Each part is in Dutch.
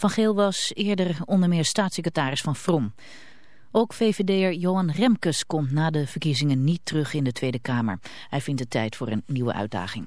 Van Geel was eerder onder meer staatssecretaris van Vrom. Ook VVD'er Johan Remkes komt na de verkiezingen niet terug in de Tweede Kamer. Hij vindt het tijd voor een nieuwe uitdaging.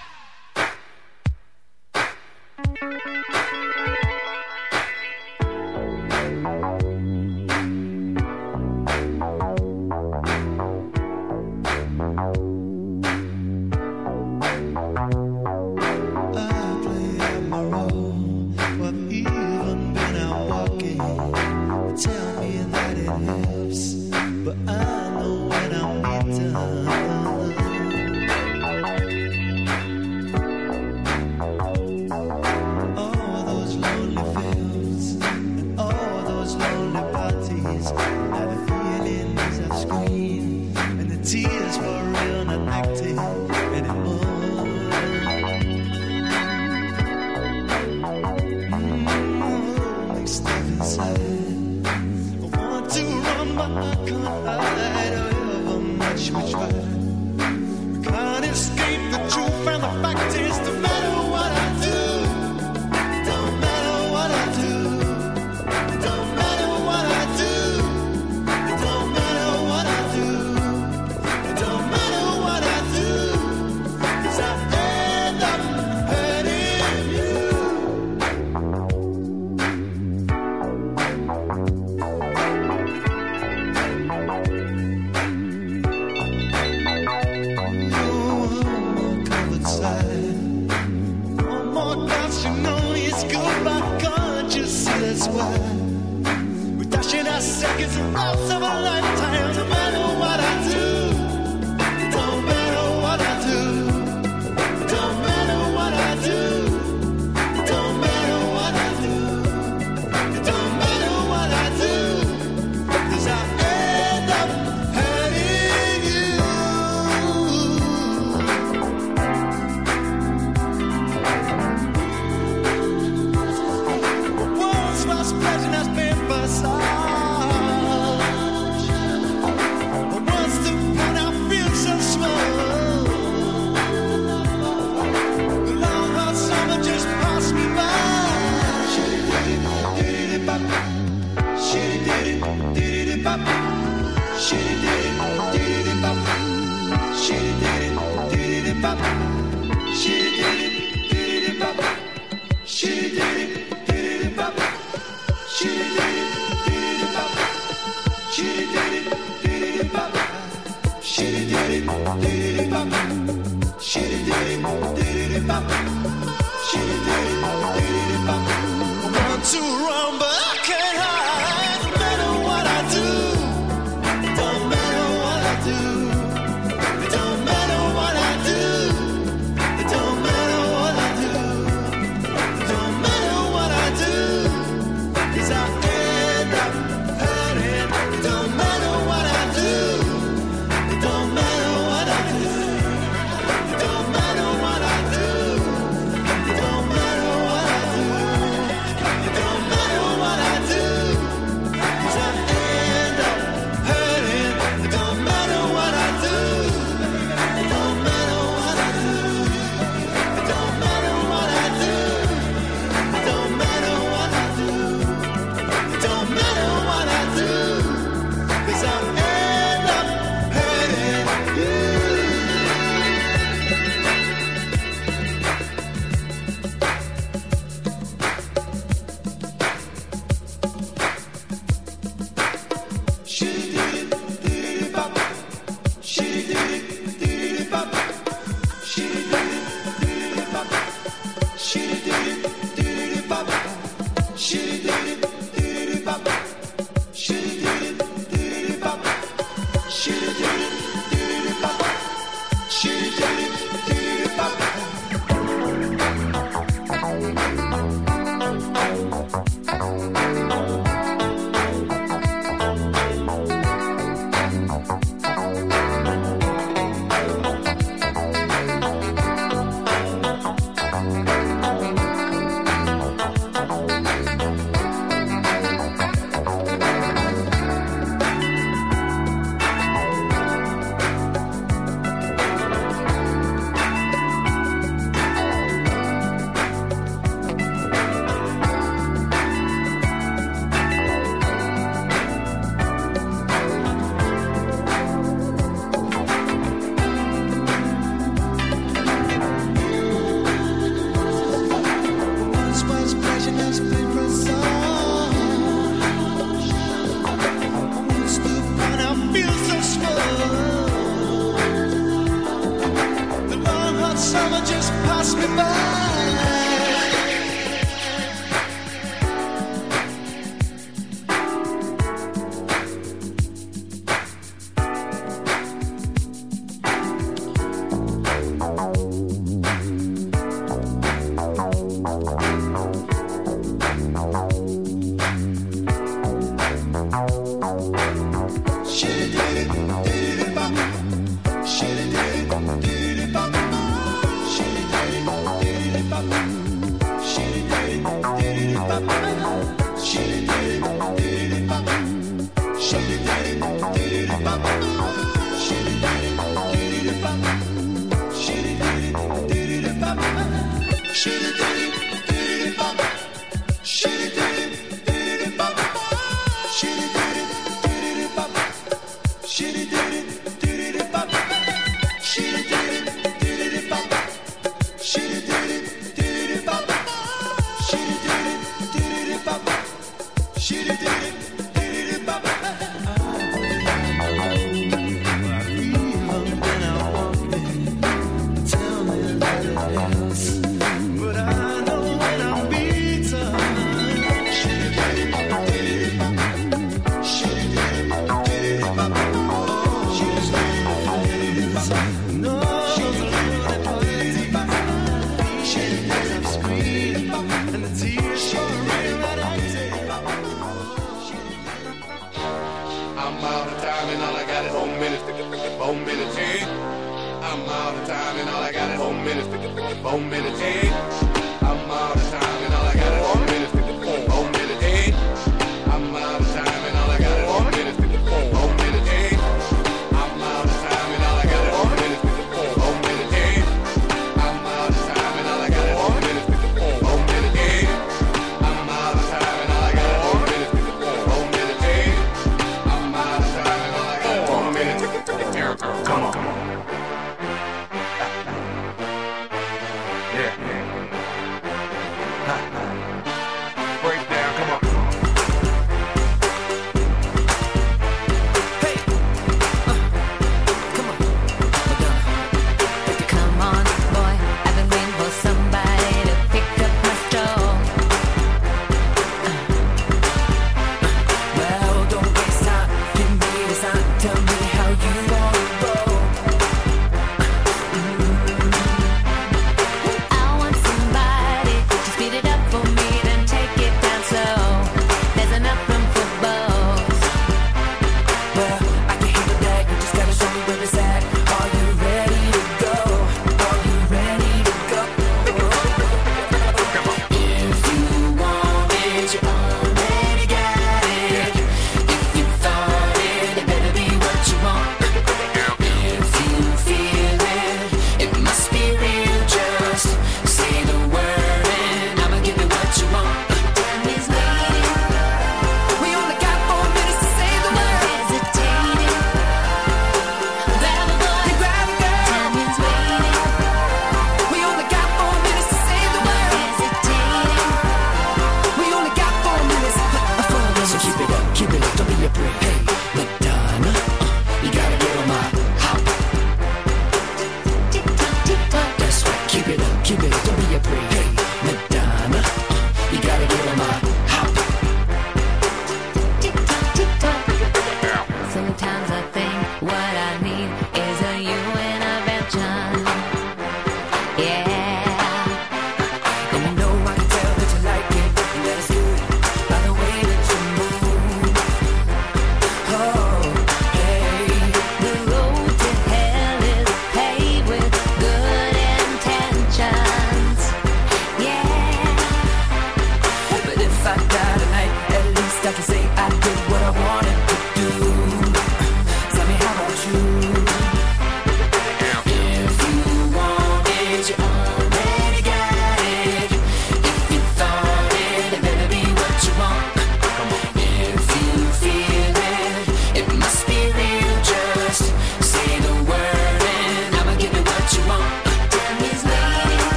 ha, ha.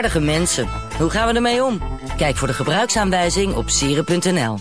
Aardige mensen. Hoe gaan we ermee om? Kijk voor de gebruiksaanwijzing op sieren.nl.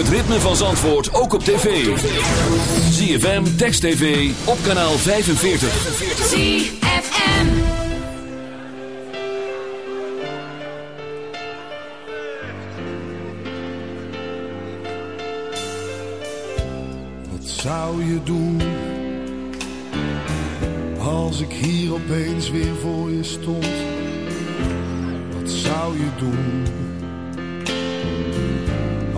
het ritme van Zandvoort ook op tv. ZFM, Text TV, op kanaal 45. ZFM. Wat zou je doen als ik hier opeens weer voor je stond? Wat zou je doen?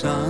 sun.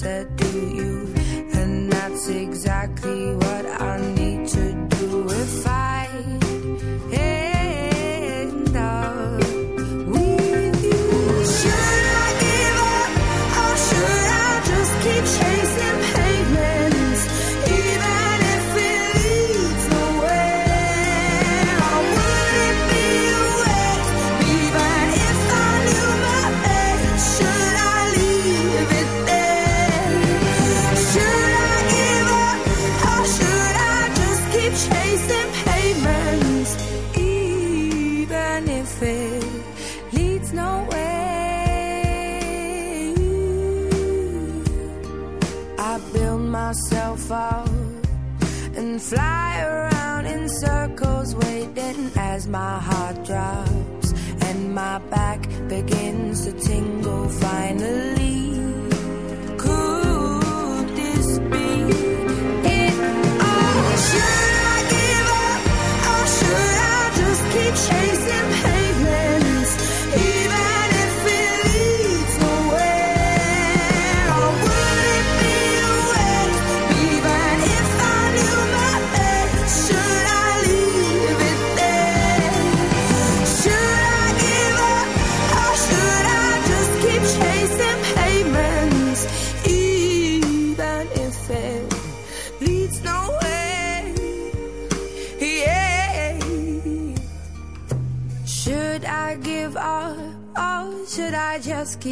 said, Do you? And that's exactly what. my